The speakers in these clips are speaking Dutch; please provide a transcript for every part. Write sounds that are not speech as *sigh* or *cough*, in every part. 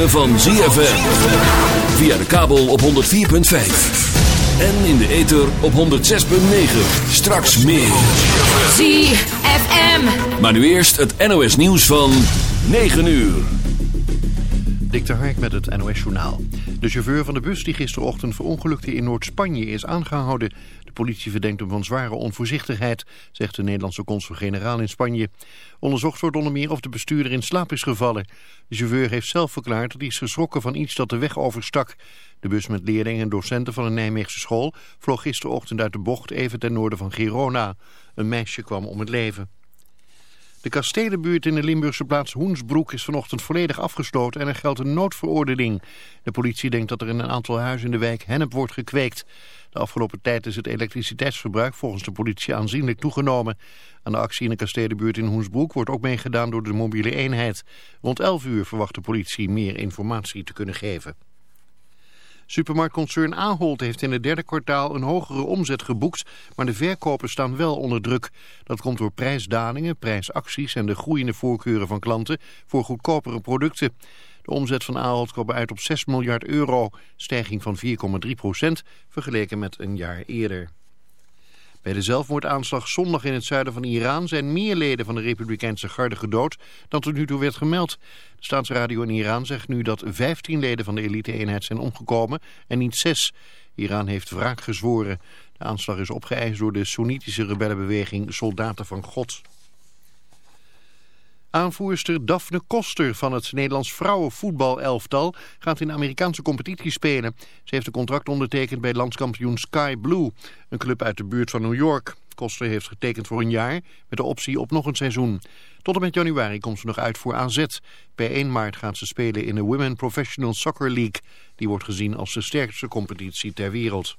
ritme van ZFM. Via de kabel op 104.5. En in de ether op 106.9. Straks meer. ZFM. Maar nu eerst het NOS nieuws van 9 uur. Dik de Hark met het NOS-journaal. De chauffeur van de bus die gisterochtend verongelukte in Noord-Spanje is aangehouden. De politie verdenkt hem van zware onvoorzichtigheid, zegt de Nederlandse consul-generaal in Spanje. Onderzocht wordt onder meer of de bestuurder in slaap is gevallen. De chauffeur heeft zelf verklaard dat hij is geschrokken van iets dat de weg overstak. De bus met leerlingen en docenten van een Nijmeegse school vloog gisterochtend uit de bocht even ten noorden van Girona. Een meisje kwam om het leven. De kastelenbuurt in de Limburgse plaats Hoensbroek is vanochtend volledig afgesloten en er geldt een noodverordening. De politie denkt dat er in een aantal huizen in de wijk hennep wordt gekweekt. De afgelopen tijd is het elektriciteitsverbruik volgens de politie aanzienlijk toegenomen. Aan de actie in de kastelenbuurt in Hoensbroek wordt ook meegedaan door de mobiele eenheid. Rond 11 uur verwacht de politie meer informatie te kunnen geven. Supermarktconcern Ahold heeft in het derde kwartaal een hogere omzet geboekt, maar de verkopen staan wel onder druk. Dat komt door prijsdalingen, prijsacties en de groeiende voorkeuren van klanten voor goedkopere producten. De omzet van Ahold kwam uit op 6 miljard euro, stijging van 4,3 procent vergeleken met een jaar eerder. Bij de zelfmoordaanslag zondag in het zuiden van Iran zijn meer leden van de Republikeinse garde gedood dan tot nu toe werd gemeld. De staatsradio in Iran zegt nu dat 15 leden van de elite-eenheid zijn omgekomen en niet 6. Iran heeft wraak gezworen. De aanslag is opgeëist door de Soenitische rebellenbeweging Soldaten van God. Aanvoerster Daphne Koster van het Nederlands vrouwenvoetbalelftal gaat in de Amerikaanse competitie spelen. Ze heeft een contract ondertekend bij landskampioen Sky Blue, een club uit de buurt van New York. Koster heeft getekend voor een jaar met de optie op nog een seizoen. Tot en met januari komt ze nog uit voor AZ. Bij 1 maart gaat ze spelen in de Women Professional Soccer League. Die wordt gezien als de sterkste competitie ter wereld.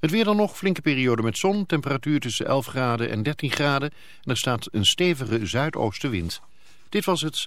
Het weer dan nog, flinke periode met zon, temperatuur tussen 11 graden en 13 graden. En er staat een stevige zuidoostenwind. Dit was het.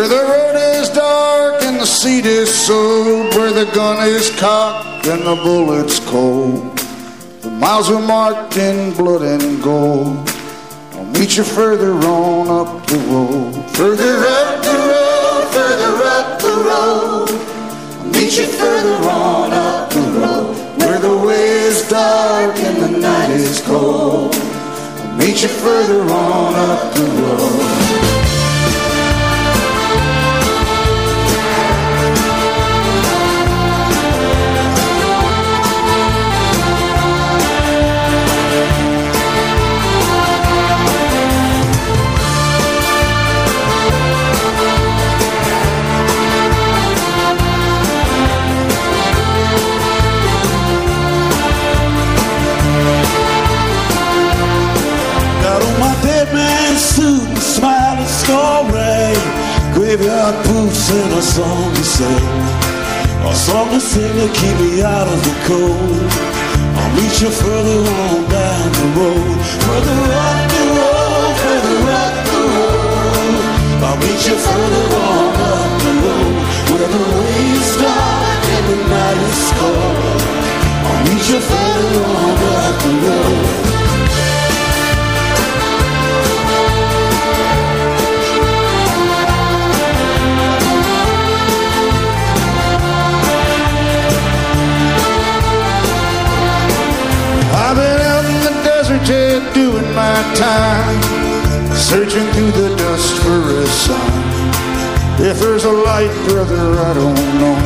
Where the road is dark and the seat is sold, where the gun is cocked and the bullet's cold. The miles are marked in blood and gold. I'll meet you further on up the road. Further up the road, further up the road. I'll meet you further on up the road. Where the way is dark and the night is cold. I'll meet you further on up the road. Graveyard boots and a song to sing. A song to sing to keep me out of the cold. I'll meet you further on down the road. Further up the road, further up the road. I'll meet you further on up the road. Where the way is dark and the night is cold. I'll meet you further on up the road. My time, searching through the dust for a sign. If there's a light, brother, I don't know.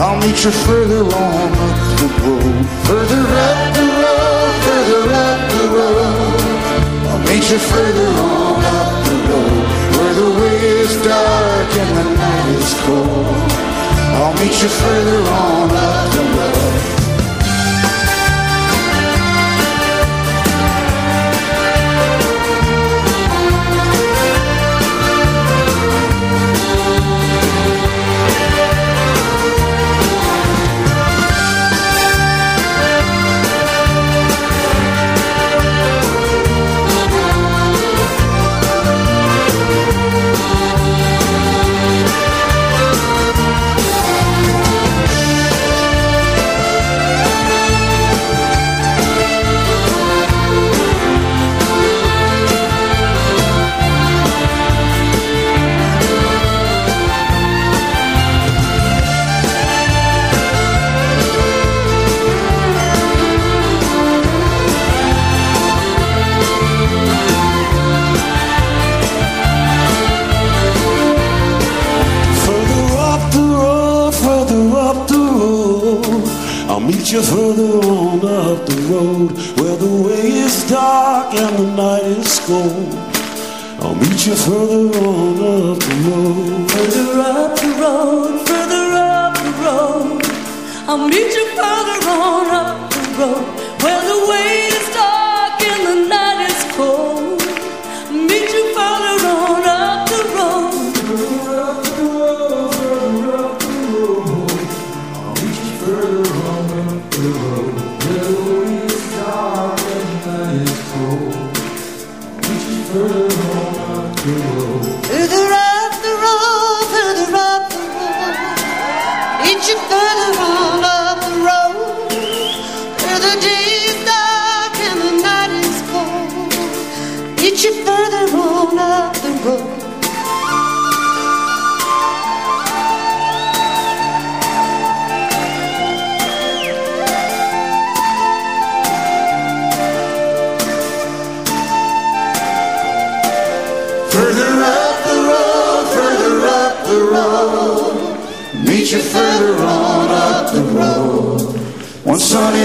I'll meet you further on up the road, further up the road, further up the road. I'll meet you further on up the road, where the way is dark and the night is cold. I'll meet you further on up the road. You further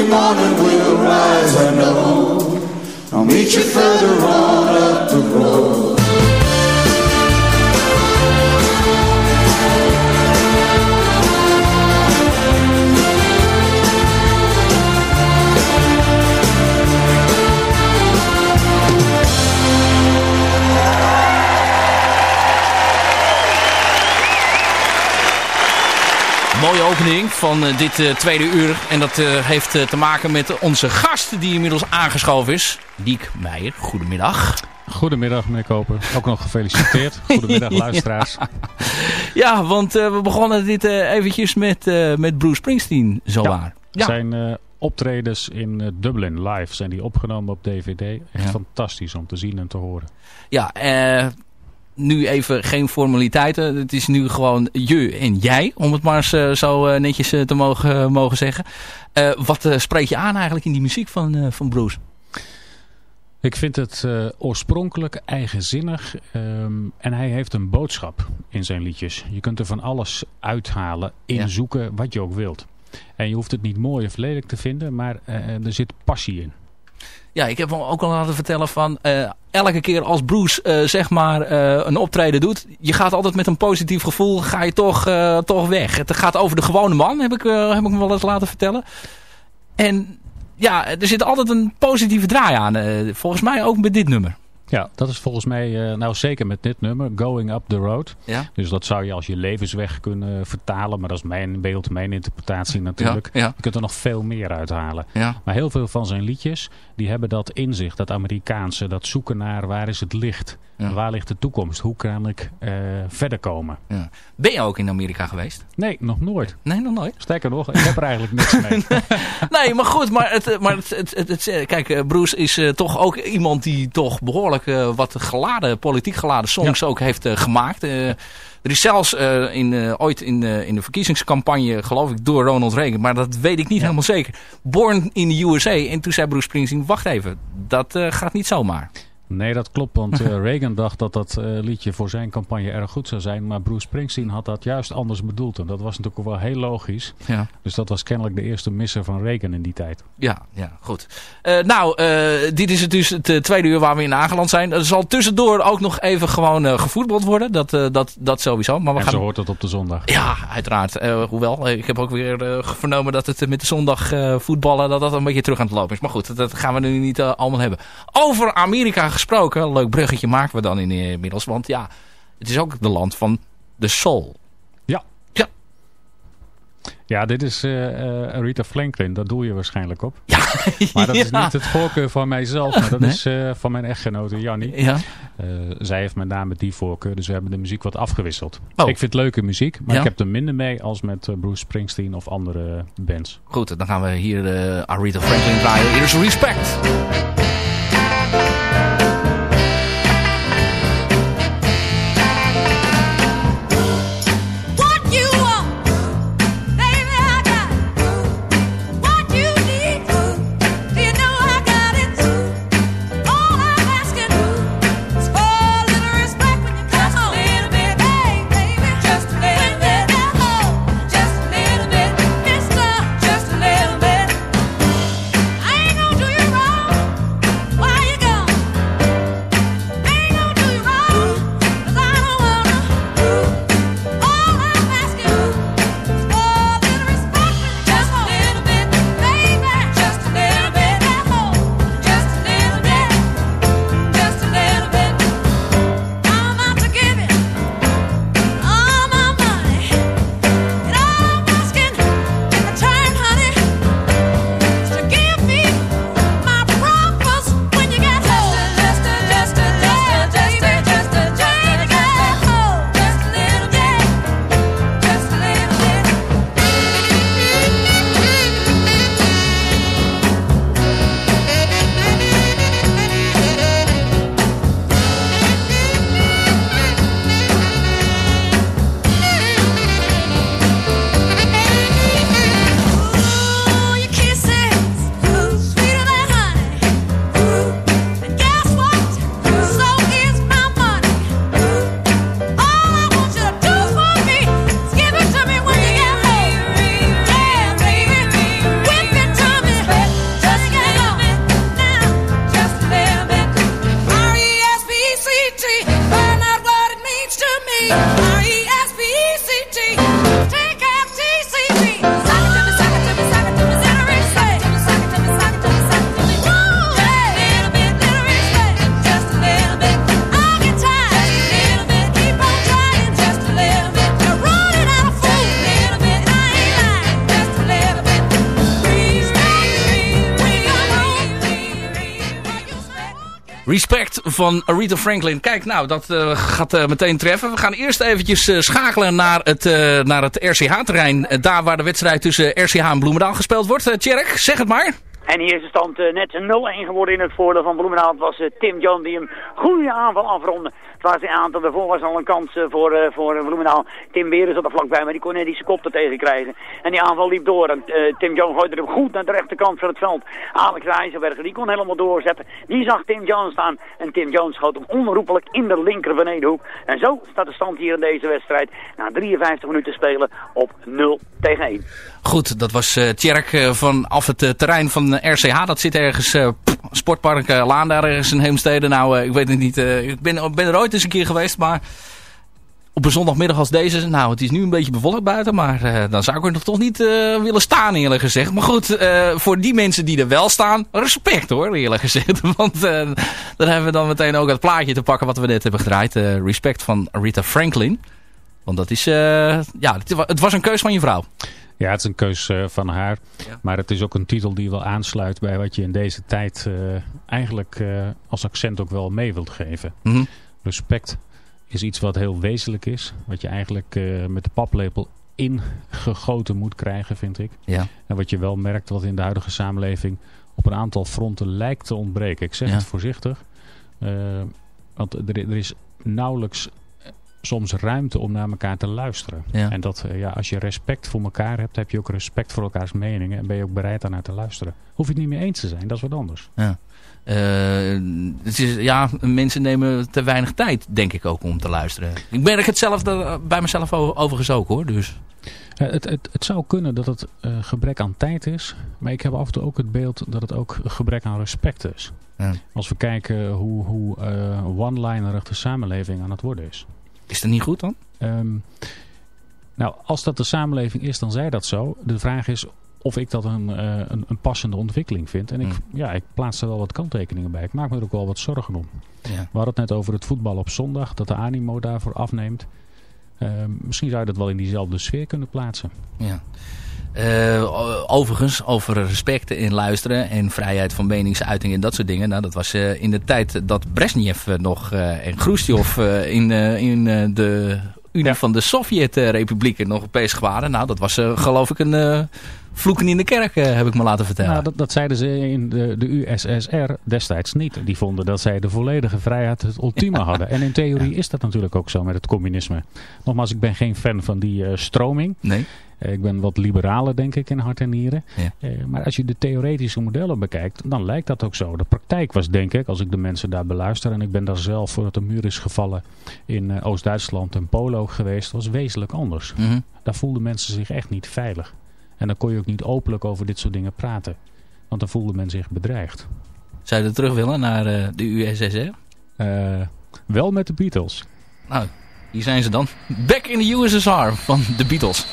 morning we'll rise, I know. I'll meet you further on up Mooie opening van eh, dit eh, tweede uur. En dat eh, heeft te maken met onze gast die inmiddels aangeschoven is. Diek Meijer, goedemiddag. Goedemiddag meneer Koper. Ook nog gefeliciteerd. *laughs* Goedemiddag luisteraars. Ja, want we begonnen dit eventjes met, met Bruce Springsteen, zowaar. Ja. Zijn optredens in Dublin live zijn die opgenomen op DVD. Echt Ja. fantastisch om te zien en te horen. Ja, eh, nu even geen formaliteiten. Het is nu gewoon je en jij, om het maar eens, eh, zo eh, netjes eh, te mogen, mogen zeggen. Wat spreek je aan eigenlijk in die muziek van, van Bruce? Ik vind het oorspronkelijk eigenzinnig ehm, en hij heeft een boodschap in zijn liedjes. Je kunt er van alles uithalen, inzoeken wat je ook wilt. En je hoeft het niet mooi of lelijk te vinden, maar er zit passie in. Ja, ik heb hem ook al laten vertellen van... eh, elke keer als Bruce eh, zeg maar eh, een optreden doet... je gaat altijd met een positief gevoel, ga je toch, toch weg. Het gaat over de gewone man, heb ik, heb ik me wel eens laten vertellen. En ja, er zit altijd een positieve draai aan. volgens mij ook met dit nummer. Ja, dat is volgens mij, eh, nou zeker met dit nummer, Going Up the Road. Ja. Dus dat zou je als je levensweg kunnen vertalen, maar dat is mijn beeld, mijn interpretatie natuurlijk. Ja, ja. Je kunt er nog veel meer uithalen. Ja. Maar heel veel van zijn liedjes, die hebben dat inzicht, dat Amerikaanse, dat zoeken naar waar is het licht, Ja. waar ligt de toekomst, hoe kan ik eh, verder komen. Ja. Ben je ook in Amerika geweest? Nee, nog nooit. Nee, nog nooit. Sterker nog, ik heb er eigenlijk niks *laughs* mee. Nee, maar goed, maar, het, maar het, het, het, eh, kijk, eh, Bruce is eh, toch ook iemand die toch behoorlijk eh, wat geladen, politiek geladen songs ook heeft eh, gemaakt. Eh, er is zelfs eh, in, eh, ooit in, eh, in de verkiezingscampagne, geloof ik, door Ronald Reagan, maar dat weet ik niet helemaal zeker, Born in the USA. En toen zei Bruce Springsteen, wacht even, dat eh, gaat niet zomaar. Nee, dat klopt, want eh, *laughs* Reagan dacht dat dat eh, liedje voor zijn campagne erg goed zou zijn. Maar Bruce Springsteen had dat juist anders bedoeld. En dat was natuurlijk ook wel heel logisch. Ja. Dus dat was kennelijk de eerste misser van Reagan in die tijd. Ja, ja, goed. Eh, nou, dit is het dus het tweede uur waar we in aangeland zijn. Er zal tussendoor ook nog even gewoon gevoetbald worden. Dat, dat, dat sowieso. Maar we en gaan... zo hoort het op de zondag. Ja, uiteraard. Hoewel, ik heb ook weer vernomen dat het met de zondag voetballen dat dat een beetje terug aan het lopen is. Maar goed, dat, dat gaan we nu niet allemaal hebben. Over Amerika gesproken, leuk bruggetje maken we dan eh, inmiddels. Want ja, het is ook de land van de soul. Ja. Ja. Ja, dit is eh eh, Rita Franklin. Daar doe je waarschijnlijk op. Ja. *laughs* Maar dat is niet het voorkeur van mijzelf. Maar dat Nee? is van mijn echtgenote Jannie. Ja. Zij heeft met name die voorkeur. Dus we hebben de muziek wat afgewisseld. Oh. Ik vind leuke muziek. Maar Ja. ik heb er minder mee als met Bruce Springsteen of andere bands. Goed, dan gaan we hier Aretha Franklin draaien. Hier is Respect. Van Aretha Franklin. Kijk, nou, dat eh, gaat eh, meteen treffen. We gaan eerst eventjes eh, schakelen naar het, naar het RCH-terrein. Daar waar de wedstrijd tussen RCH en Bloemendaal gespeeld wordt. Tjerk, zeg het maar. En hier is de stand net 0-1 geworden in het voordeel van Bloemendaal. Het was Tim John die hem goede aanval afronde. Was een aantal, daarvoor was al een kans eh, voor, eh, voor eh, Bloemendaal. Tim Beren zat er vlakbij, maar die kon net die zijn kop er tegen krijgen. En die aanval liep door. En Tim John gooide hem goed naar de rechterkant van het veld. Alex Rijzenberger, die kon helemaal doorzetten. Die zag Tim Jones staan. En Tim Jones schoot hem onherroepelijk in de linker benedenhoek. En zo staat de stand hier in deze wedstrijd. Na 53 minuten spelen op 0 tegen 1. Goed, dat was eh Tjerk eh, vanaf het eh, terrein van RCH. Dat zit ergens, Sportpark Laan daar ergens in Heemstede. Nou, ik weet het niet. ik ben, ben er ooit eens een keer geweest, maar op een zondagmiddag als deze... Nou, het is nu een beetje bewolkt buiten, maar dan zou ik er nog toch niet willen staan eerlijk gezegd. Maar goed, voor die mensen die er wel staan, respect hoor eerlijk gezegd. *laughs* Want dan hebben we dan meteen ook het plaatje te pakken wat we net hebben gedraaid. Respect van Rita Franklin. Want dat is, ja, het was een keus van je vrouw. Ja, het is een keus eh, van haar. Maar het is ook een titel die wel aansluit bij wat je in deze tijd eh, eigenlijk eh, als accent ook wel mee wilt geven. Mhm. Respect is iets wat heel wezenlijk is. Wat je eigenlijk met de paplepel ingegoten moet krijgen, vind ik. Ja. En wat je wel merkt wat in de huidige samenleving op een aantal fronten lijkt te ontbreken. Ik zeg Ja. het voorzichtig. Want er, er is nauwelijks soms ruimte om naar elkaar te luisteren. Ja. En dat, eh, ja, als je respect voor elkaar hebt, heb je ook respect voor elkaars meningen. En ben je ook bereid daarnaar te luisteren. Hoef je het niet mee eens te zijn, dat is wat anders. Ja. Eh, het is, ja, mensen nemen te weinig tijd, denk ik ook, om te luisteren. Ik merk het zelf eh, bij mezelf overigens ook, hoor. Dus, het, het, het zou kunnen dat het gebrek aan tijd is. Maar ik heb af en toe ook het beeld dat het ook gebrek aan respect is. Ja. Als we kijken hoe, hoe one-linerig de samenleving aan het worden is. Is dat niet goed dan? Ehm, nou, als dat de samenleving is, dan zij dat zo. De vraag is of ik dat een, eh, een, een passende ontwikkeling vind. En ik, ja, ik plaats er wel wat kanttekeningen bij. Ik maak me er ook wel wat zorgen om. Ja. We hadden het net over het voetbal op zondag. Dat de animo daarvoor afneemt. Ehm, misschien zou je dat wel in diezelfde sfeer kunnen plaatsen. Ja. Eh, o- overigens, over respect in luisteren en vrijheid van meningsuiting en dat soort dingen. Nou, dat was eh, in de tijd dat Brezhnev eh, nog en Khrushchev in, in de Unie van de Sovjet-republieken nog bezig waren. Nou, dat was geloof ik een vloeken in de kerk, eh, heb ik me laten vertellen. Nou, dat, dat zeiden ze in de, de USSR destijds niet. Die vonden dat zij de volledige vrijheid het ultieme *laughs* hadden. En in theorie is dat natuurlijk ook zo met het communisme. Nogmaals, ik ben geen fan van die eh, stroming. Nee. Eh, ik ben wat liberaler, denk ik, in hart en nieren. Ja. Maar als je de theoretische modellen bekijkt, dan lijkt dat ook zo. De praktijk was, denk ik, als ik de mensen daar beluister... en ik ben daar zelf, voordat de muur is gevallen... in Oost-Duitsland en Polen ook geweest, was wezenlijk anders. Mhm. Daar voelden mensen zich echt niet veilig. En dan kon je ook niet openlijk over dit soort dingen praten. Want dan voelde men zich bedreigd. Zou je er terug willen naar eh, de USSR? Eh, wel met de Beatles. Nou, hier zijn ze dan. Back in the USSR van de Beatles.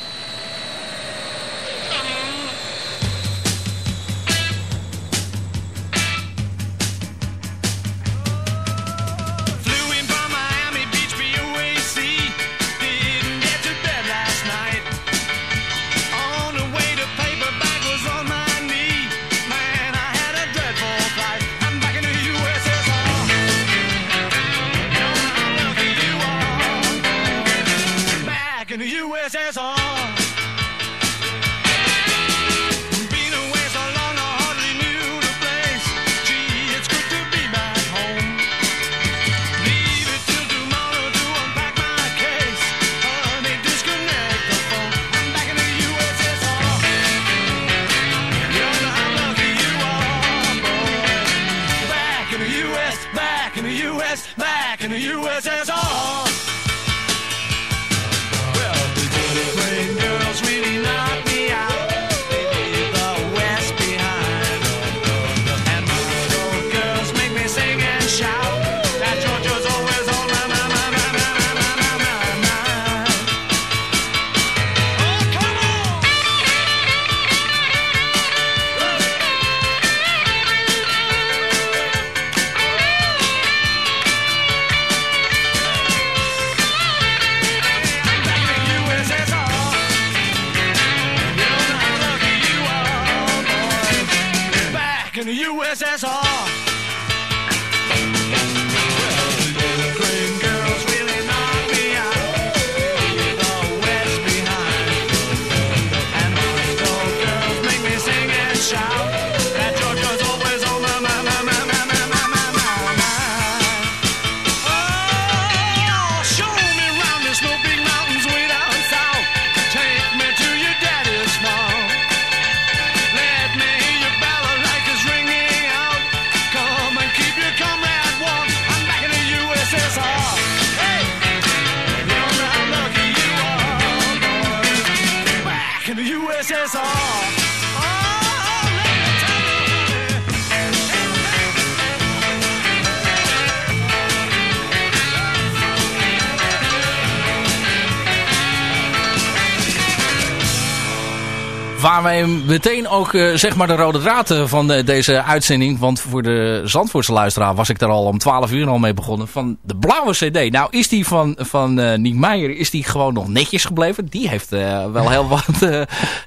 Meteen ook eh, zeg maar de rode draad van eh, deze uitzending. Want voor de Zandvoortse luisteraar was ik daar al om 12 uur al mee begonnen. Van de blauwe cd. Nou is die van, van eh Niek Meijer is die gewoon nog netjes gebleven. Die heeft wel heel wat,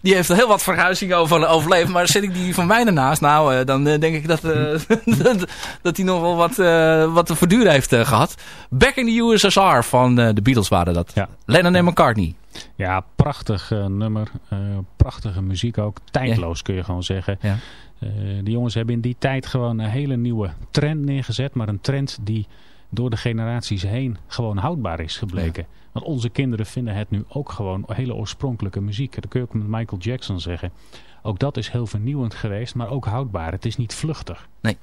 die heeft heel wat verhuizingen over, overleefd. Maar zet ik die van mij ernaast. Nou dan denk ik dat, *laughs* dat, dat die nog wel wat, wat te verduren heeft eh, gehad. Back in the USSR van de Beatles waren dat. Lennon en McCartney. Ja, prachtig eh, nummer. eh, prachtige muziek ook. Tijdloos kun je gewoon zeggen. Ja. Eh, die jongens hebben in die tijd gewoon een hele nieuwe trend neergezet. Maar een trend die door de generaties heen gewoon houdbaar is gebleken. Want onze kinderen vinden het nu ook gewoon hele oorspronkelijke muziek. Dat kun je ook met Michael Jackson zeggen. Ook dat is heel vernieuwend geweest, maar ook houdbaar. Het is niet vluchtig. Nee.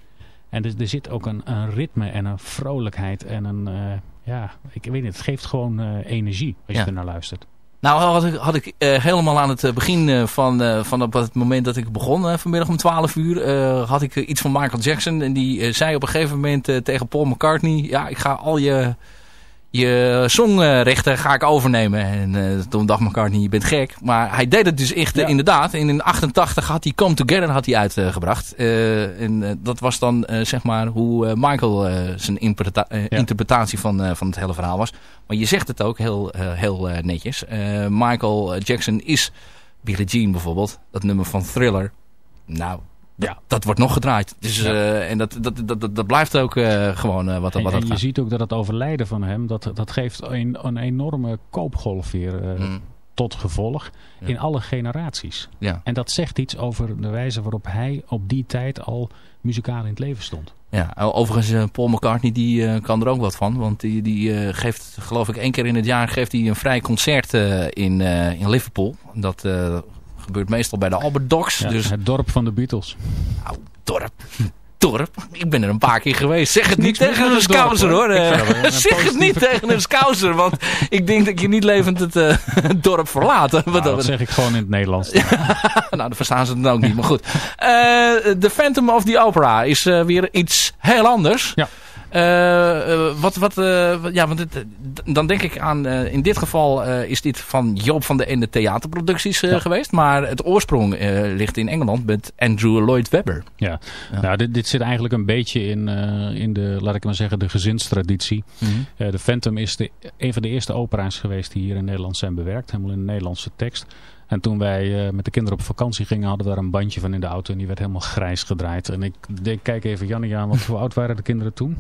En er, er zit ook een, een ritme en een vrolijkheid en een... ja, ik weet niet, het geeft gewoon energie als je er naar luistert. Nou had ik, had ik eh, helemaal aan het eh, begin eh, van, van op het moment dat ik begon vanmiddag om 12 uur, had ik iets van Michael Jackson. En die zei op een gegeven moment tegen Paul McCartney, ja ik ga al je, je songrechten ga ik overnemen. En eh, toen dacht McCartney, je bent gek. Maar hij deed het dus echt inderdaad. En in 88 had hij Come Together had hij uitgebracht. Eh, en eh, dat was dan zeg maar hoe Michael zijn interpreta- interpretatie van, van het hele verhaal was. Maar je zegt het ook heel, heel netjes. Michael Jackson is Billie Jean bijvoorbeeld. Dat nummer van Thriller. Nou, dat, dat wordt nog gedraaid. Dus, Ja. eh, en dat, dat, dat, dat, blijft ook eh, gewoon eh, wat, En, wat en je gaat. ziet ook dat het overlijden van hem, dat, dat geeft een, een enorme koopgolf weer Mm. tot gevolg in alle generaties. Ja. En dat zegt iets over de wijze waarop hij op die tijd al muzikaal in het leven stond. Ja, overigens Paul McCartney die kan er ook wat van. Want die, die geeft, geloof ik, één keer in het jaar geeft hij een vrij concert in, in Liverpool. Dat gebeurt meestal bij de Albert Docks. Ja, dus Het dorp van de Beatles. Nou, dorp. Dorp. Ik ben er een paar keer geweest. Zeg het niet tegen een scouser hoor. Eh, zeg het niet tegen een scouser. Want ik denk dat je niet levend het eh, dorp verlaten. Wat Nou, dat dat zeg ik gewoon in het Nederlands. *laughs* nou, dan verstaan ze het ook niet. Maar goed. Eh The Phantom of the Opera is eh, weer iets heel anders. Ja. Eh, eh, wat, wat, eh, wat- ja, want het, dan denk ik aan, in dit geval is dit van Joop van de Ende theaterproducties geweest. Maar het oorsprong ligt in Engeland met Andrew Lloyd Webber. Ja, Nou, dit, dit zit eigenlijk een beetje in, in de, laat ik maar zeggen, de gezinstraditie. Mhm. De Phantom is de, een van de eerste opera's geweest die hier in Nederland zijn bewerkt. Helemaal in de Nederlandse tekst. En toen wij eh, met de kinderen op vakantie gingen, hadden we daar een bandje van in de auto. En die werd helemaal grijs gedraaid. En ik denk, kijk even Jannie aan, want hoe oud waren de kinderen toen?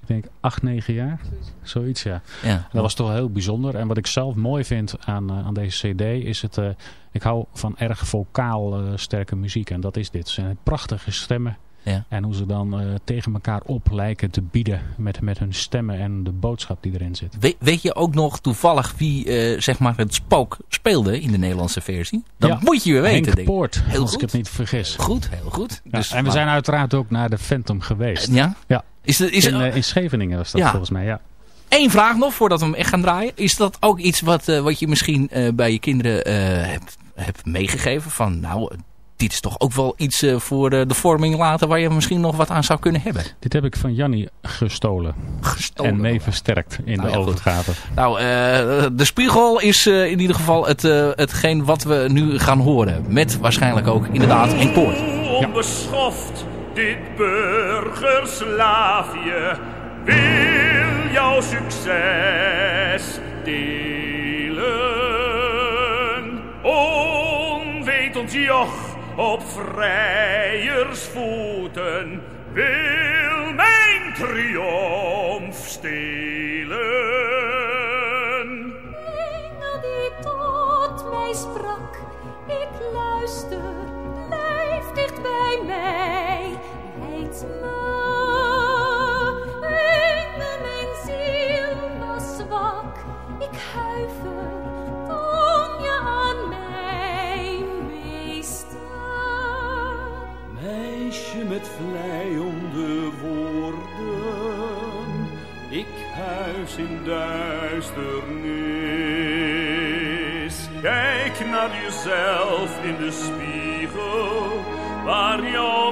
Ik denk acht, negen jaar. Zoiets, ja. Ja. Dat was toch heel bijzonder. En wat ik zelf mooi vind aan, eh, aan deze cd is het... eh, ik hou van erg vocaal sterke muziek. En dat is dit. Het zijn prachtige stemmen. Ja. En hoe ze dan eh, tegen elkaar op lijken te bieden met, met hun stemmen en de boodschap die erin zit. We- weet je ook nog toevallig wie eh, zeg maar het spook speelde in de Nederlandse versie? Dat Ja. moet je weer weten. Henk denk. Poort, Heel als goed. ik het niet vergis. Goed, heel goed. Ja, Dus, en we maar- zijn uiteraard ook naar de Phantom geweest. Ja? Ja. Is het, is in, eh, in Scheveningen was dat volgens mij, ja. Eén vraag nog, voordat we hem echt gaan draaien. Is dat ook iets wat, wat je misschien bij je kinderen hebt, hebt meegegeven? Van nou, dit is toch ook wel iets eh, voor de vorming later waar je misschien nog wat aan zou kunnen hebben. Dit heb ik van Jannie gestolen. Gestolen. En mee versterkt in Nou de ja, goed. Nou, eh, de spiegel is eh, in ieder geval het, eh, hetgeen wat we nu gaan horen. Met waarschijnlijk ook inderdaad een poort. Onbeschoft, dit burgerslaafje wil jouw succes delen. Onwetend joch op vrijersvoeten wil mijn triomf stelen. Engel die tot mij sprak, ik luister, blijf dicht bij mij. Leid me, engel, mijn ziel was zwak, ik huiver, met vleiende woorden, ik huis in duisternis. Kijk naar jezelf in de spiegel, waar jouw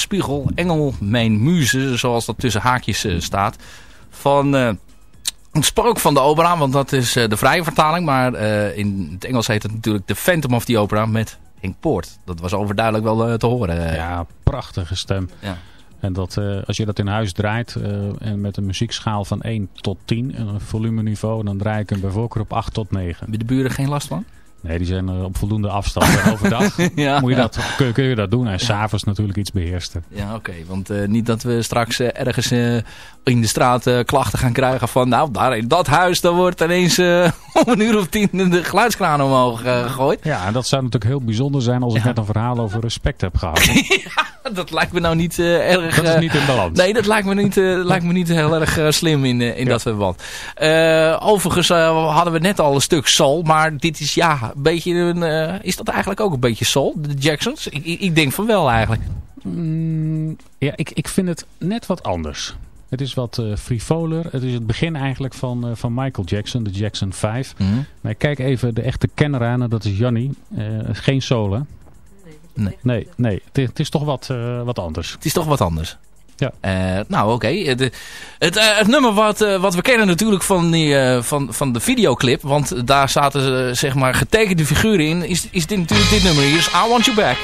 spiegel, engel, mijn muze, zoals dat tussen haakjes eh, staat. Van eh, het spook van de opera, want dat is eh, de vrije vertaling. Maar in het Engels heet het natuurlijk The Phantom of the Opera met Henk Poort. Dat was overduidelijk wel te horen. Ja, prachtige stem. Ja. En dat, als je dat in huis draait en met een muziekschaal van 1 tot 10 en een volumeniveau, dan draai ik hem bij voorkeur op 8 tot 9. Hebben de buren geen last van? Nee, die zijn eh, op voldoende afstand. Overdag *laughs* Ja. moet je dat, kun, kun je dat doen en s'avonds natuurlijk iets beheersten. Ja, oké. Want eh, niet dat we straks eh, ergens in de straat eh, klachten gaan krijgen van... Nou, daar in dat huis, daar wordt ineens eh, *laughs* om een uur of tien de geluidskraan omhoog eh, gegooid. Ja, en dat zou natuurlijk heel bijzonder zijn als ik net een verhaal over respect heb gehad. *laughs* Dat lijkt me nou niet erg... Dat is niet in balans. Nee, dat lijkt me niet, *laughs* lijkt me niet heel erg slim in, in dat verband. Overigens hadden we net al een stuk soul. Maar dit is ja, een beetje een... is dat eigenlijk ook een beetje soul, de Jacksons? Ik, ik, ik denk van wel eigenlijk. Mm, ja, ik, ik vind het net wat anders. Het is wat eh, frivoler. Het is het begin eigenlijk van, eh, van Michael Jackson, de Jackson 5. Mhm. Maar kijk even de echte kenner aan, dat is Jannie. Eh, geen solo. Nee. Nee, nee. Het, is- het is toch wat, wat anders. Het is toch wat anders. Ja. Nou, oké. Het, het, het nummer wat, wat we kennen natuurlijk van, die, van, van de videoclip. Want daar zaten zeg maar getekende figuren in. Is, is dit natuurlijk dit nummer hier. Is I Want You Back.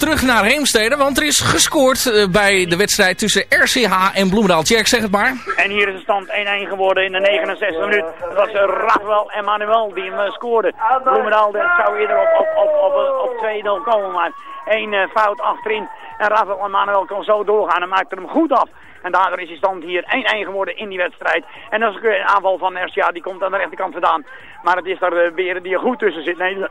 Terug naar Heemstede, want er is gescoord eh, bij de wedstrijd tussen RCH en Bloemendaal. Jack, zeg het maar. En hier is de stand 1-1 geworden in de 69 minuut. Het was eh, Rafael Emmanuel die hem eh, scoorde. Bloemendaal zou eerder op, op, op, op, op 2-0 komen, maar één fout achterin. En Rafael Emmanuel kon zo doorgaan en maakte hem goed af. En daardoor is die stand hier 1-1 geworden in die wedstrijd. En dat is een aanval van RCA, die komt aan de rechterkant vandaan. Maar het is daar Beren die er goed tussen zit. Nee,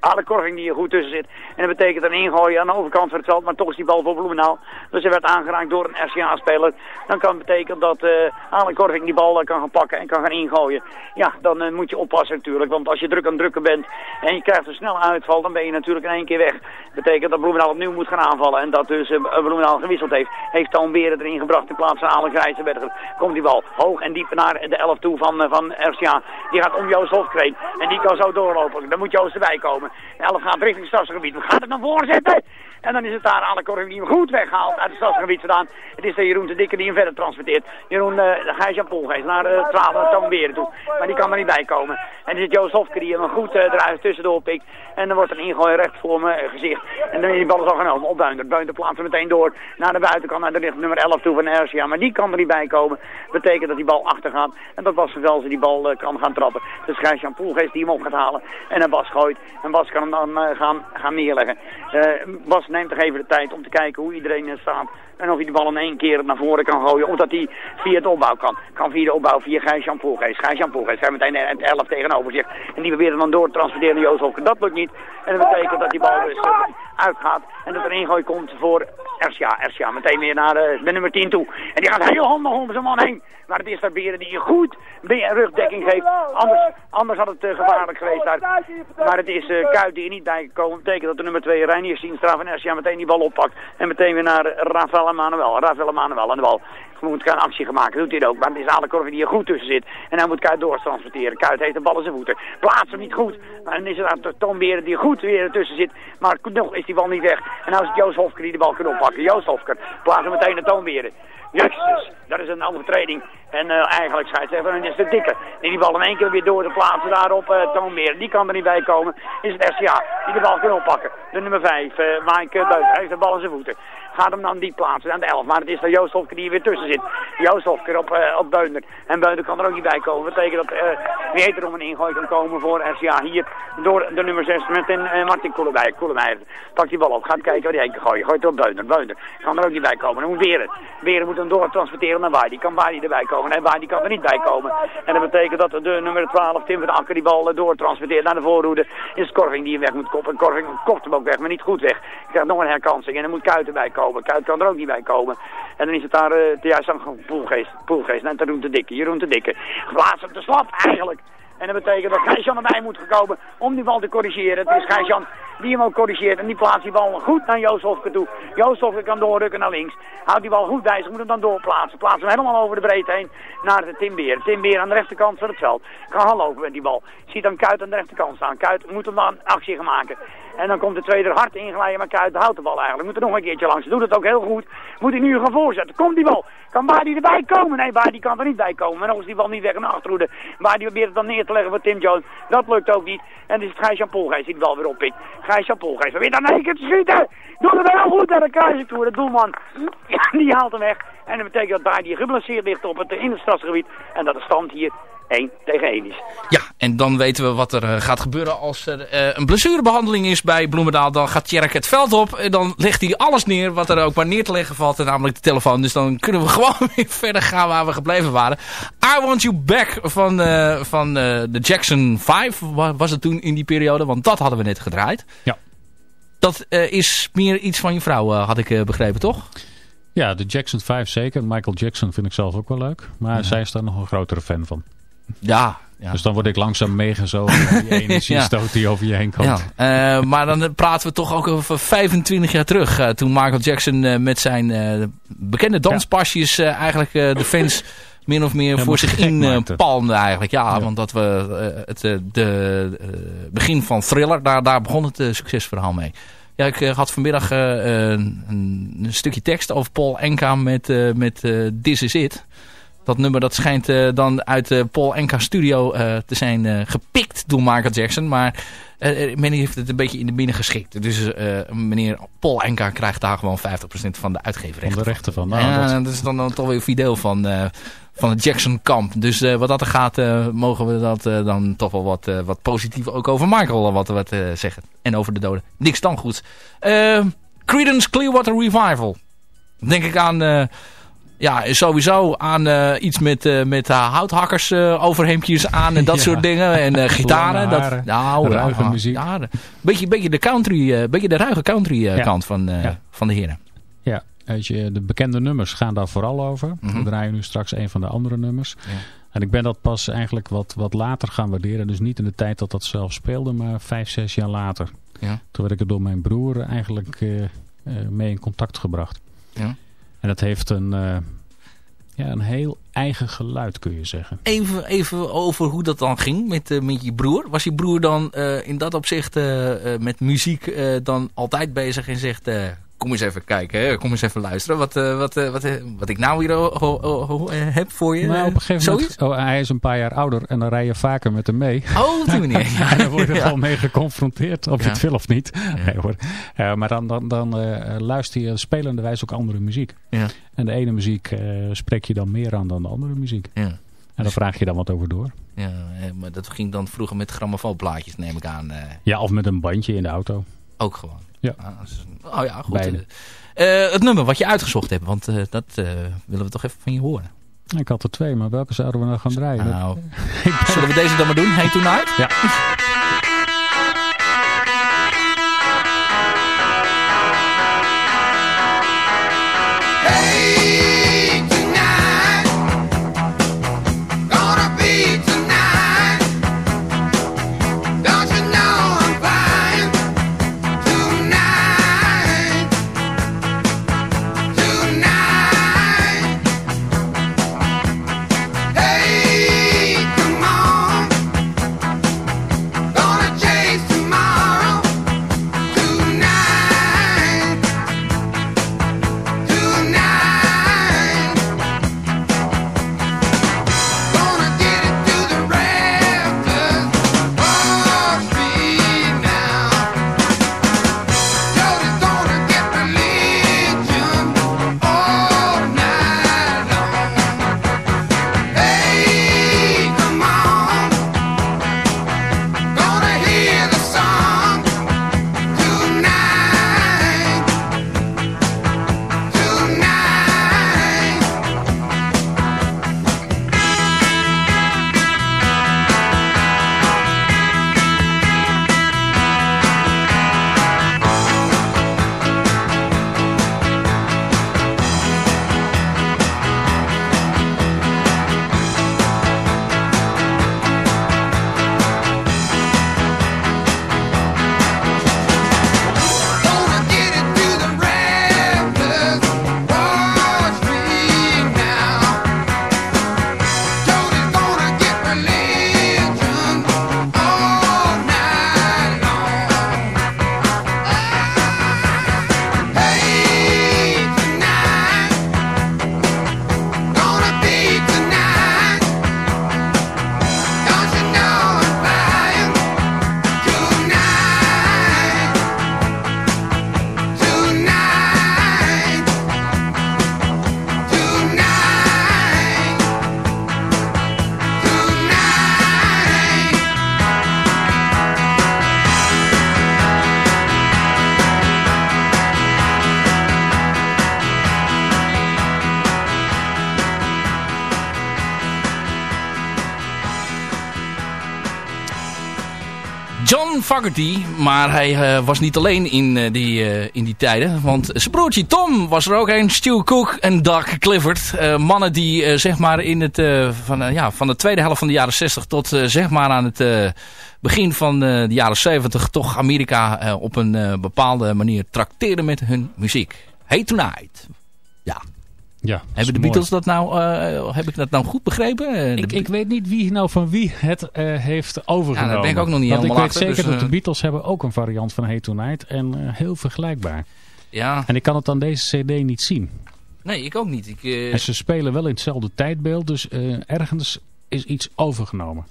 Ale Korving die er goed tussen zit. En dat betekent een ingooien aan de overkant van het veld. Maar toch is die bal voor Bloemendaal. Dus hij werd aangeraakt door een RCA-speler. Dan kan het betekenen dat eh Ale Korving die bal kan gaan pakken en kan gaan ingooien. Ja, dan eh, moet je oppassen natuurlijk. Want als je druk aan drukken bent en je krijgt een snel uitval, dan ben je natuurlijk in één keer weg. Dat betekent dat Bloemendaal opnieuw moet gaan aanvallen. En dat dus Bloemendaal gewisseld heeft. Heeft Toon Beren erin gebracht in plaats van Ale Grijzenberger. Komt die bal hoog en diep naar de 11 toe van, van RCA. Die gaat om Joost Hofkreen. En die kan zo doorlopen. Dan moet Joost erbij komen. De 11 gaat richting het stadsgebied. We gaan het naar voren zetten. En dan is het daar alle hem goed weghaalt uit het stadsgebied vandaan. Het is de Jeroen de Dikke die hem verder transporteert. Jeroen uh, Gijs-Jan Poelgeest naar de 12 naar toe. Maar die kan er niet bij komen. En dan zit Joost Hofker die hem goed uh, eruit tussendoor pikt. En dan wordt er ingooi recht voor mijn uh, gezicht. En dan is die bal is al genomen op. Buinter plaatst hem meteen door naar de buitenkant, naar de richt nummer 11 toe van RCA. Maar die kan er niet bij komen. Betekent dat die bal achter gaat. En dat was wel ze die bal kan gaan trappen. Dus Gijs-Jan Poelgeest die hem op gaat halen. En een Bas gooit. En Bas kan dan gaan, gaan neerleggen. Bas neemt toch even de tijd om te kijken hoe iedereen staat. En of hij de bal in één keer naar voren kan gooien. Of dat hij via het opbouw kan. Kan via de opbouw via Gijs-Jan Poelgeest. Gijs-Jan Poelgeest heeft meteen het 11 tegenover zich. En die probeert hem dan door te transporteren naar. Dat lukt niet. En dat betekent dat die bal dus uh, uitgaat. En dat er een ingooi komt voor RCA. RCA meteen weer naar de, de nummer 10 toe. En die gaat heel handig om zijn man heen. Maar het is daar Beren die je goed rugdekking geeft. Anders, anders had het gevaarlijk geweest daar. Maar het is uh, Kuit die er niet bij gekomen. Dat betekent dat de nummer 2 Reinier Sienstra van RCA meteen die bal oppakt. En meteen weer naar Rafael Emanuel. Rafael Emanuel aan de bal. moet gaan actie gemaakt. Doet hij ook. Maar het is alle Korver die er goed tussen zit. En hij moet Kuit doortransporteren. Kuit heeft de bal in zijn voeten. Plaatst hem niet goed. Maar dan is het aan Toon Beren die goed weer ertussen zit. Maar nog is die bal niet weg. En nou is het Joost Hofker die de bal kan oppakken. Joost Hofker plaatst hem meteen naar Toon Beren. Dat is een overtreding. En uh, eigenlijk scheidsrechter, en is de dikke. Die die bal in één keer weer door te plaatsen daarop uh, Toonbeer. Die kan er niet bij komen. Is het RCA die de bal kan oppakken. De nummer 5, uh, Mike Beuker, heeft de bal in zijn voeten. Gaat hem dan die plaatsen aan de 11. Maar het is dan Joost Hofker die er weer tussen zit. Joost Hofker op, uh, op. En Beunder kan er ook niet bij komen. Dat betekent dat uh, wederom een ingooi kan komen voor RCA. Hier door de nummer 6 met een uh, Martin Koelemeijer. Koelemeijer pakt die bal op. Gaat kijken waar hij heen kan gooien. Gooit op Beunder. Beunder kan er ook niet bij komen. Dan moet Beren. Beren moet hem door transporteren naar Baai. Die kan Baai erbij komen. En die kan er niet bij komen. En dat betekent dat de nummer 12, Tim van Akker, die bal doortransporteert naar de voorhoede. Is Korving die hem weg moet koppen. En Korving kopt hem ook weg, maar niet goed weg. Krijgt nog een herkansing. En dan moet Kuit erbij komen. Kuit kan er ook niet bij komen. En dan is het daar uh, juist dan Poelgeest. Poelgeest. En Jeroen te dikke. Jeroen te dikke. Plaats hem te slap eigenlijk. En dat betekent dat Gijsjan erbij moet gekomen om die bal te corrigeren. Het is Gijsjan die hem ook corrigeert. En die plaatst die bal goed naar Joost Hofke toe. Joost Hofke kan doorrukken naar links. Houdt die bal goed bij zich, moet hem dan doorplaatsen. Plaatsen hem helemaal over de breedte heen naar de Timbeer. Timbeer aan de rechterkant van het veld. Kan gaan lopen met die bal. Ziet dan Kuit aan de rechterkant staan. Kuit moet hem dan actie gaan maken. En dan komt de tweede hard inglijden, maar Kuit houdt de bal eigenlijk. Moet er nog een keertje langs. Doet het ook heel goed. Moet hij nu gaan voorzetten. Komt die bal. Kan Baardi erbij komen? Nee, Baardi kan er niet bij komen. Maar nog is die bal niet weg naar achterhoede. Baardi probeert het dan neer te leggen voor Tim Jones. Dat lukt ook niet. En dan is het Gijs-Jan Polgeest die de bal weer oppikt. Gijs-Jan probeert dan één keer te schieten. Doet het heel goed naar de kruising toe. De doelman, *laughs* die haalt hem weg. En dat betekent dat Baardi geblesseerd ligt op het in het stadsgebied. En dat de stand hier 1 tegen 1 is. Ja, en dan weten we wat er uh, gaat gebeuren als er uh, een blessurebehandeling is bij Bloemendaal. Dan gaat Tjerk het veld op en dan legt hij alles neer wat er ook maar neer te leggen valt. Namelijk de telefoon. Dus dan kunnen we *laughs* gewoon weer verder gaan waar we gebleven waren. I Want You Back van, uh, van de Jackson 5 was het toen in die periode. Want dat hadden we net gedraaid. Ja. Dat is meer iets van je vrouw, had ik begrepen, toch? Ja, de Jackson 5 zeker. Michael Jackson vind ik zelf ook wel leuk. Maar ja. zij is daar nog een grotere fan van. Ja, ja. Dus dan word ik langzaam meegezogen die *laughs* energiestoot ja. die over je heen komt. Ja. Uh, maar dan praten we toch ook over 25 jaar terug. Uh, toen Michael Jackson uh, met zijn bekende danspasjes eigenlijk de fans min of meer voor zich in palmde eigenlijk. Ja, want dat we het de begin van Thriller, daar, daar begon het succesverhaal mee. Ja, ik had vanmiddag een, een, stukje tekst over Paul Enka met, met This Is It. Dat nummer dat schijnt uh, dan uit de Paul Enka studio uh, te zijn uh, gepikt door Michael Jackson. Maar men heeft het een beetje in de binnen geschikt. Dus meneer Paul Enka krijgt daar gewoon 50% van de uitgeverrechten. Van de rechten van. Nou, ja, dat... dat is dan, dan toch weer fideel van, van het Jackson kamp. Dus wat dat er gaat, mogen we dat dan toch wel wat, wat positief ook over Michael wat, wat zeggen. En over de doden. Niks dan goed. Creedence Clearwater Revival. Denk ik aan Ja, sowieso aan eh, iets met, eh, met eh, houthakkers overhemdjes aan en dat *laughs* Ja. soort dingen. En gitaren. Dat, nou, ruige ja, muziek. Ja, beetje, beetje de country, beetje de ruige country Ja. kant van, van de heren. Ja, weet je, de bekende nummers gaan daar vooral over. Mhm. We draaien nu straks een van de andere nummers. En ik ben dat pas eigenlijk wat, wat later gaan waarderen. Dus niet in de tijd dat dat zelf speelde, maar vijf, zes jaar later. Ja. Toen werd ik er door mijn broer eigenlijk mee in contact gebracht. Ja. En dat heeft een, eh, ja, een heel eigen geluid, kun je zeggen. Even, even over hoe dat dan ging met, eh, met je broer. Was je broer dan eh, in dat opzicht met muziek dan altijd bezig en zegt... kom eens even kijken, hè? kom eens even luisteren wat, eh, wat, eh, wat, eh, wat ik nou hier heb voor je. Nou, op een gegeven moment, oh, hij is een paar jaar ouder en dan rij je vaker met hem mee. Oh, op die manier. *laughs* Ja. en dan word je er Ja. wel mee geconfronteerd, of je Ja. het wil of niet. Nee, hoor. Maar dan, dan, dan luister je spelende wijze ook andere muziek. Ja. En de ene muziek spreek je dan meer aan dan de andere muziek. Ja. En daar vraag je dan wat over door. Ja, maar dat ging dan vroeger met grammofoonplaatjes, neem ik aan. Ja, of met een bandje in de auto. ook gewoon. Ja. Ah, oh ja, goed. Beide. Eh, het nummer wat je uitgezocht hebt, want eh, dat eh, willen we toch even van je horen. Ik had er twee, maar welke zouden we nou gaan draaien? Nou, *laughs* zullen we deze dan maar doen? Hey Tonight? Ja. Maar hij eh, was niet alleen in, eh, die, eh, in die tijden. Want zijn Tom was er ook een. Stu Cook en Doug Clifford. Mannen die zeg maar in het, van, ja, van de tweede helft van de jaren 60 tot zeg maar aan het begin van de jaren 70 toch Amerika op een bepaalde manier trakteerden met hun muziek. Hey Tonight. Ja. Dat Hebben de mooi. Beatles dat nou, eh, heb ik dat nou goed begrepen? Eh, Ik, ik weet niet wie nou van wie het eh, heeft overgenomen. Ja, daar ben ik ook nog niet Want ik helemaal weet achter, zeker dus, dat de Beatles hebben ook een variant van Hey Tonight. En eh, heel vergelijkbaar. Ja. En ik kan het aan deze cd niet zien. Nee, ik ook niet. Ik, eh, En ze spelen wel in hetzelfde tijdbeeld. Dus eh, ergens is iets overgenomen.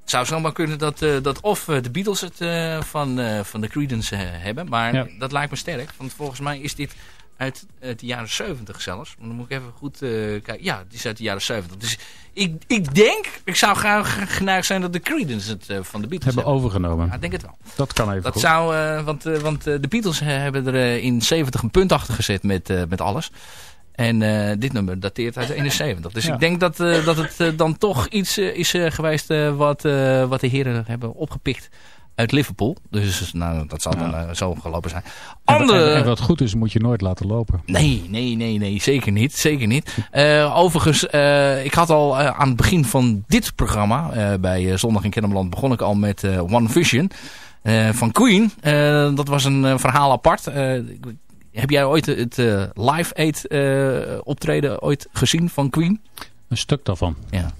Het zou zomaar kunnen dat, eh, dat of de Beatles het eh, van, eh, van de Creedence hebben. Maar Ja. dat lijkt me sterk. Want volgens mij is dit uit de jaren 70 zelfs. Dan moet ik even goed eh, kijken. Ja, het is uit de jaren 70. Dus ik, ik denk, ik zou graag geneigd zijn dat de Creedence het eh, van de Beatles Hebben overgenomen. Ja, ik denk het wel. Dat kan even Dat goed. zou, eh, want, want de Beatles hebben er in 70 een punt achter gezet met, met alles. En dit nummer dateert uit 71. Dus Ja. ik denk dat, dat het dan toch iets is geweest wat, wat de heren hebben opgepikt uit Liverpool. Dus nou, dat zal dan eh, zo gelopen zijn. Andere... en- en wat goed is, moet je nooit laten lopen. Nee, nee, nee, nee, zeker niet. Zeker niet. *laughs* Eh, overigens, eh, ik had al aan het begin van dit programma, bij Zondag in Kennemerland, begon ik al met One Vision van Queen. Dat was een verhaal apart. Heb jij ooit het Live Aid eh, optreden ooit gezien van Queen? Een stuk daarvan. Ja.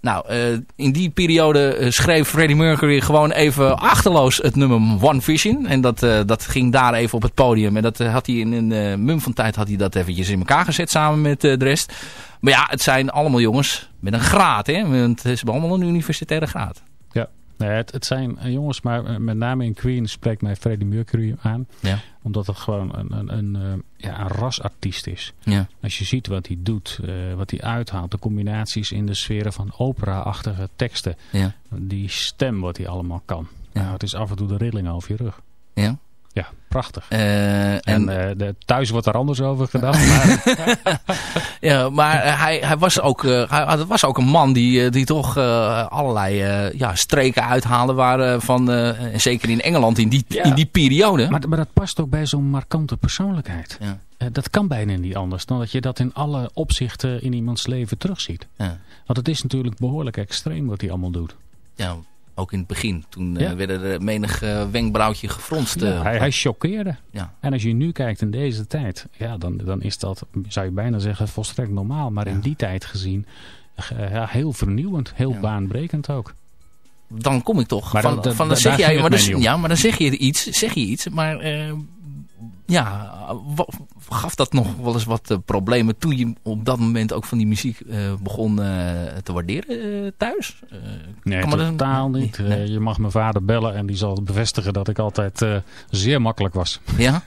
Nou, eh, in die periode eh, schreef Freddie Mercury gewoon even achterloos het nummer One Vision. En dat, eh, dat ging daar even op het podium. En dat had hij in een eh, mum van tijd had hij dat eventjes in elkaar gezet samen met de rest. Maar ja, het zijn allemaal jongens met een graad. Hè? Want ze hebben allemaal een universitaire graad. Nee, het, het zijn eh, jongens, maar eh, met name in Queen spreekt mij Freddie Mercury aan. Ja. Omdat het gewoon een, een, een, eh, ja, een rasartiest is. Ja. Als je ziet wat hij doet, wat hij uithaalt, de combinaties in de sferen van opera-achtige teksten. Ja. Die stem wat hij allemaal kan. Ja. Nou, het is af en toe de rilling over je rug. Ja. Prachtig. Eh, en en- eh, de, thuis wordt er anders over gedacht. *laughs* Maar, Ja, maar eh, hij, hij, was ook, hij, hij was ook een man die, die toch allerlei ja, streken uithaalde waren van, zeker in Engeland in die, Ja. in die periode. maar, maar dat past ook bij zo'n markante persoonlijkheid. Ja. Dat kan bijna niet anders dan dat je dat in alle opzichten in iemands leven terugziet. Ja. Want het is natuurlijk behoorlijk extreem wat hij allemaal doet. ja, ook in het begin. Toen eh, Ja. werden er menig eh, wenkbrauwtje gefronst. Ja, eh, hij, hij choqueerde. Ja. En als je nu kijkt in deze tijd, ja, dan, dan is dat, zou je bijna zeggen, volstrekt normaal. Maar in die tijd gezien, eh, ja, heel vernieuwend, heel baanbrekend ook. dan kom ik toch Maar van, dat- van dan zeg jij, maar dan, ja, maar dan zeg je iets, zeg je iets, maar eh, ja, gaf dat nog wel eens wat eh, problemen toen je op dat moment ook van die muziek eh, begon eh, te waarderen thuis? Nee, kan dat- totaal niet. Nee, je mag mijn vader bellen en die zal bevestigen dat ik altijd zeer makkelijk was. *laughs* Ja?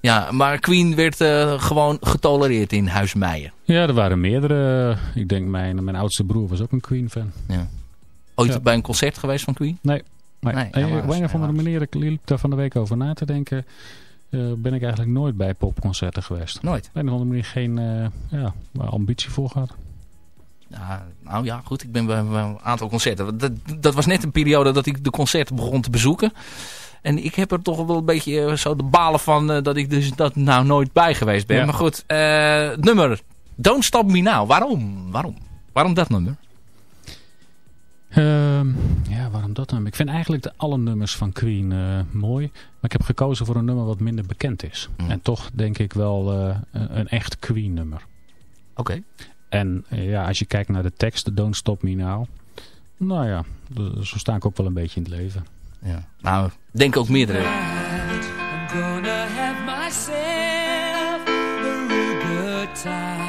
ja, maar Queen werd gewoon getolereerd in Huis Meijen. Ja, er waren meerdere. Ik denk mijn, mijn oudste broer was ook een Queen-fan. Ja. Ooit Ja. bij een concert geweest van Queen? Nee. nee. Nee, helaas, op een of andere helaas. manier, ik liep daar van de week over na te denken, ben ik eigenlijk nooit bij popconcerten geweest. Nooit? Op een of andere manier geen eh, ja, ambitie voor gehad. Ja, nou ja, goed. Ik ben bij, een aantal concerten. Dat, dat was net een periode dat ik de concerten begon te bezoeken. En ik heb er toch wel een beetje eh, zo de balen van eh, dat ik dus dat nou nooit bij geweest ben. Ja. Maar goed, eh, nummer Don't Stop Me Now. Waarom? Waarom? Waarom dat nummer? Ehm, ja, waarom dat dan? Ik vind eigenlijk de, alle nummers van Queen eh, mooi. Maar ik heb gekozen voor een nummer wat minder bekend is. Mm. En toch denk ik wel eh, een, een echt Queen nummer. Oké. En eh, ja, als je kijkt naar de tekst, Don't Stop Me Now. Nou ja, de- zo sta ik ook wel een beetje in het leven. Ja. Nou, denk ook meerdere. I'm gonna have myself a real good time.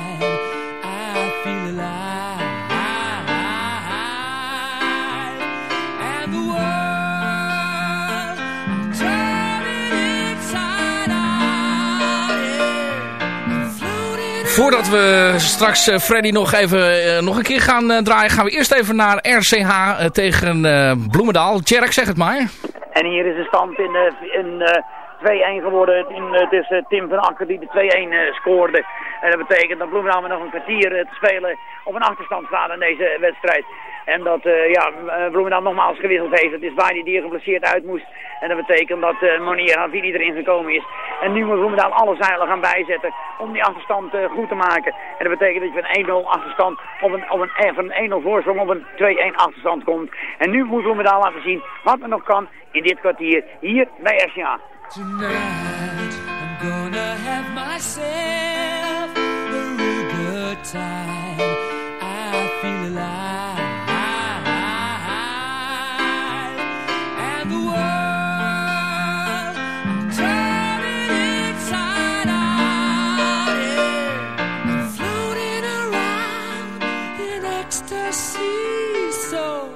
Voordat we straks eh, Freddy nog even eh, nog een keer gaan eh, draaien, gaan we eerst even naar RCH tegen eh, Bloemendaal. Tjerk, zeg het maar. En hier is de stand in, eh, in eh, 2-1 geworden. In, eh, het is Tim van Akker die de 2-1 eh, scoorde. En dat betekent dat Bloemendaal nog een kwartier eh, te spelen op een achterstand staat in deze wedstrijd. En dat eh, ja, eh, nogmaals gewisseld heeft. Het is Baidi die er geblesseerd uit moest. En dat betekent dat eh Monier Havili erin gekomen is. En nu moet Bloemendaal alle zeilen gaan bijzetten om die achterstand goed te maken. En dat betekent dat je van een 1-0 achterstand op een, op een, van een 1-0 voorsprong op een 2-1 achterstand komt. En nu moet Bloemendaal laten zien wat er nog kan in dit kwartier hier bij RCA. Tonight gonna have myself a real good time. I feel alive. And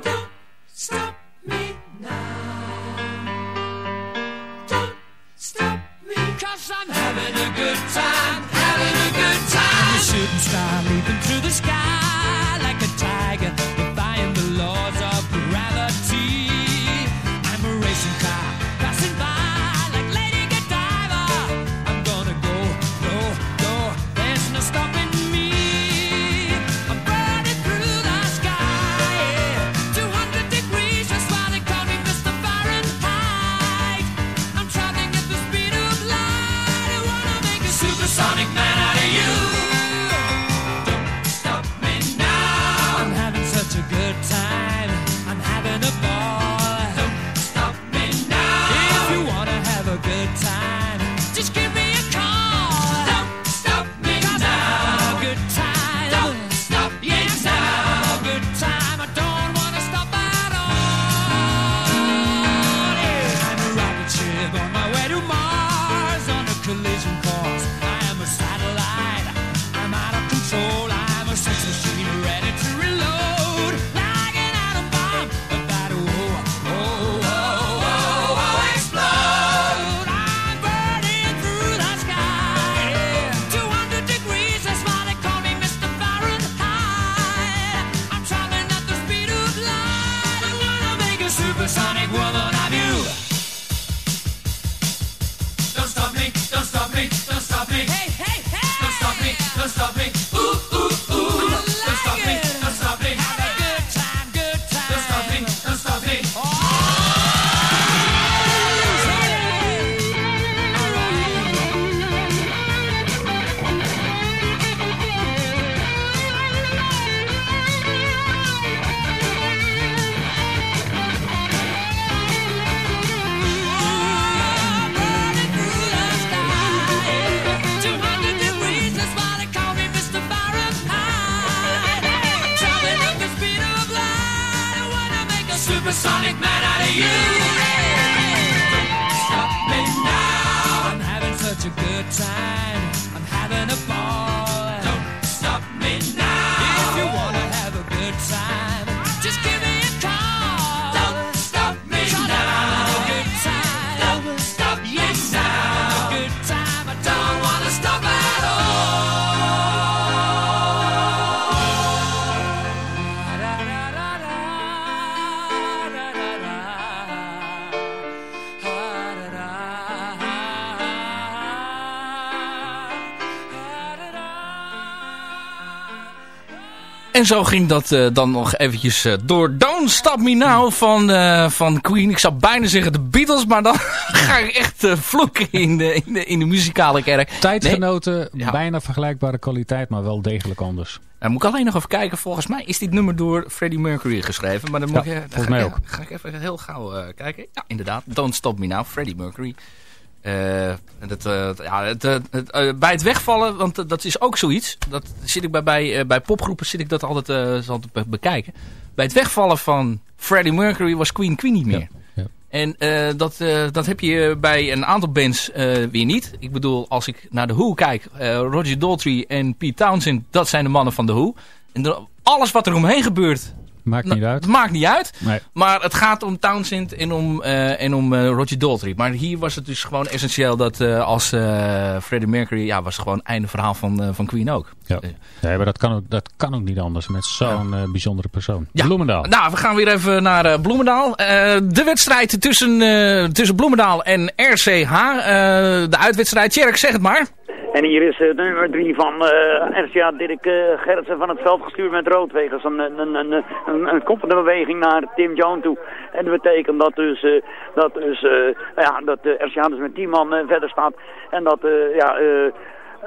the having a good time, having a good time. I'm a shooting star En zo ging dat eh, dan nog eventjes eh, door Don't Stop Me Now van, eh, van Queen. Ik zou bijna zeggen de Beatles, maar dan *laughs* ga ik echt vloeken in de, in, de, in de muzikale kerk. Tijdgenoten, bijna vergelijkbare kwaliteit, maar wel degelijk anders. Dan moet ik alleen nog even kijken. Volgens mij is dit nummer door Freddie Mercury geschreven. Maar dan moet Ja, ik, dan volgens ga mij ik-. Ga ik even heel gauw kijken. Ja, inderdaad. Don't Stop Me Now, Freddie Mercury. Eh, en dat, eh, ja, het, eh, het, eh, bij het wegvallen, want eh, dat is ook zoiets. Dat zit ik bij, bij, eh, bij popgroepen zit ik dat altijd, eh, altijd be- bekijken. Bij het wegvallen van Freddie Mercury was Queen Queen niet meer. En eh, dat, eh, dat heb je bij een aantal bands eh, weer niet. Ik bedoel, als ik naar de Who kijk, eh, Roger Daltrey en Pete Townsend, dat zijn de mannen van de Who. En alles wat er omheen gebeurt, Maakt niet uit. het maakt niet uit. Nee. Maar het gaat om Townsend en om, eh, en om eh, Roger Daltrey. Maar hier was het dus gewoon essentieel dat eh, als Freddie Mercury... Ja, was het gewoon einde verhaal van, van Queen ook. Ja. Nee, maar dat kan, ook, dat kan ook niet anders met zo'n bijzondere persoon. Ja. Bloemendaal. Nou, we gaan weer even naar Bloemendaal. De wedstrijd tussen, tussen Bloemendaal en RCH. de uitwedstrijd. Tjerk, zeg het maar. En hier is eh, de nummer 3 van eh RCA Dirk eh, Gerritsen van het veld gestuurd met rood. Wegens een, een, een, een, een, koppende beweging naar Tim Jones toe. En dat betekent dat dus, eh, dat dus eh, ja, dat RCA dus met 10 man eh, verder staat. En dat eh, ja, eh,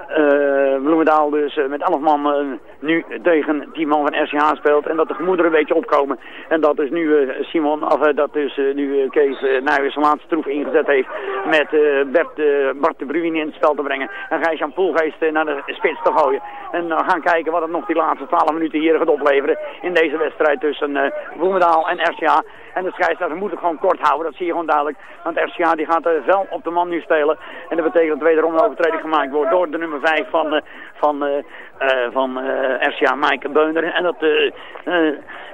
eh, Bloemendaal dus eh, met 11 man eh, nu tegen 10 man van RCH speelt. En dat de gemoederen een beetje opkomen. En dat dus nu eh, Simon, eh, dat dus eh, nu eh, Kees Nijhuis zijn laatste troef ingezet heeft met eh, Bert, eh, Bart de Bruin in het spel te brengen. En Gijs-Jan Poelgeest eh, naar de spits te gooien. En gaan kijken wat het nog die laatste 12 minuten hier gaat opleveren in deze wedstrijd tussen eh, Bloemendaal en RCA. En de scheidsrechter moet het gewoon kort houden, dat zie je gewoon duidelijk. Want RCA die gaat wel op de man nu spelen. En dat betekent dat wederom een overtreding gemaakt wordt door de nummer 5 van, eh, van, eh, eh, van RCA, Maaike Beunder. En dat,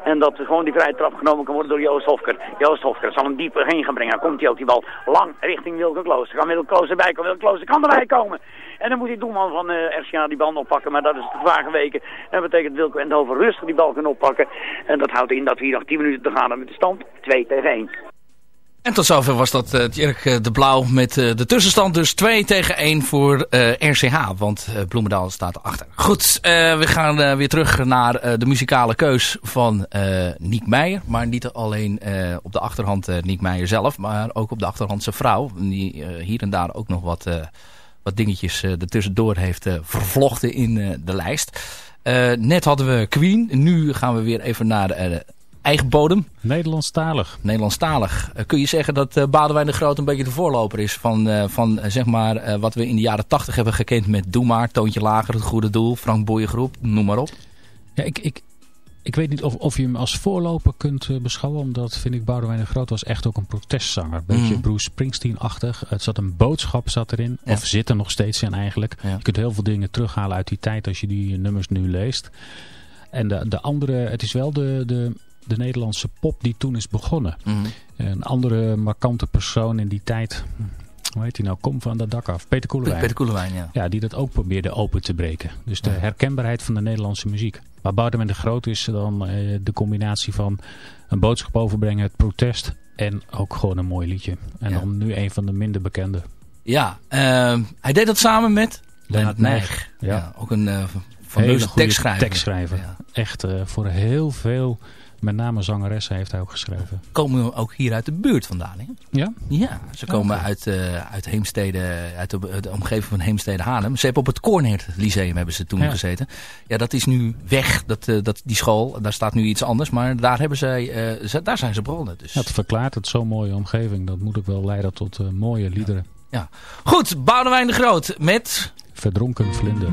en dat gewoon die vrije trap genomen kan worden door Joost Hofker. Joost Hofker zal hem dieper heen gaan brengen. Komt hij ook die bal lang richting Wilke Klooster. Kan Wilke Klooster bij komen, Wilke kan erbij komen. En dan moet die doelman van eh RCA die bal oppakken, maar dat is te zwaar geweken. En dat betekent Wilco Endhoven rustig die bal kunnen oppakken. En dat houdt in dat we hier nog 10 minuten te gaan met de stand 2 tegen 1. En tot zover was dat eh, Tjerk eh, de Blauw met eh, de tussenstand dus 2 tegen 1 voor eh, RCH. Want eh, Bloemendaal staat erachter. Goed, eh, we gaan eh, weer terug naar eh, de muzikale keus van eh Niek Meijer. Maar niet alleen eh, op de achterhand eh Niek Meijer zelf, maar ook op de achterhand zijn vrouw. Die eh, hier en daar ook nog wat, eh, wat dingetjes eh ertussendoor heeft eh, vervlochten in eh, de lijst. Net hadden we Queen. Nu gaan we weer even naar eh, eigen bodem. Nederlandstalig. Nederlandstalig. Kun je zeggen dat Boudewijn de Groot een beetje de voorloper is van, van zeg maar, wat we in de jaren tachtig hebben gekend met Doe maar, Toontje Lager, Het Goede Doel, Frank Boeiengroep, noem maar op. Ja, ik, ik, ik weet niet of, of je hem als voorloper kunt eh, beschouwen. Omdat vind ik Boudewijn de Groot was echt ook een protestzanger. Beetje Mm. Bruce Springsteen-achtig. Het zat een boodschap zat erin. Ja. Of zit er nog steeds in eigenlijk. Je kunt heel veel dingen terughalen uit die tijd als je die eh, nummers nu leest. En de, de andere, het is wel de, de, de Nederlandse pop die toen is begonnen. Mhm. Een andere markante persoon in die tijd... Hoe heet hij nou? Kom van dat dak af. Peter Koelewijn. Peter Koelewijn, ja. Ja, die dat ook probeerde open te breken. Dus de herkenbaarheid van de Nederlandse muziek. Maar Boudewijn de Groot is dan eh, de combinatie van een boodschap overbrengen, het protest. En ook gewoon een mooi liedje. En dan nu een van de minder bekende. Ja, ehm, hij deed dat samen met Lennart Nijg. Ja. ook een uh, fameuze goede tekstschrijver. tekstschrijver. Echt eh, voor heel veel, met name zangeressen, heeft hij ook geschreven. Komen ook hier uit de buurt vandaan, hè? Ja? Ja, ze komen uit, eh, uit Heemstede, uit de, de omgeving van Heemstede Haarlem. Ze hebben op het Cornert Lyceum hebben ze toen Ja. gezeten. Ja, dat is nu weg, dat, eh, dat, die school. Daar staat nu iets anders, maar daar, hebben zij, eh, daar zijn ze begonnen. Dus. Het verklaart het zo'n mooie omgeving. Dat moet ook wel leiden tot mooie liederen. Ja. Goed, Boudewijn de Groot met... Verdronken vlinder.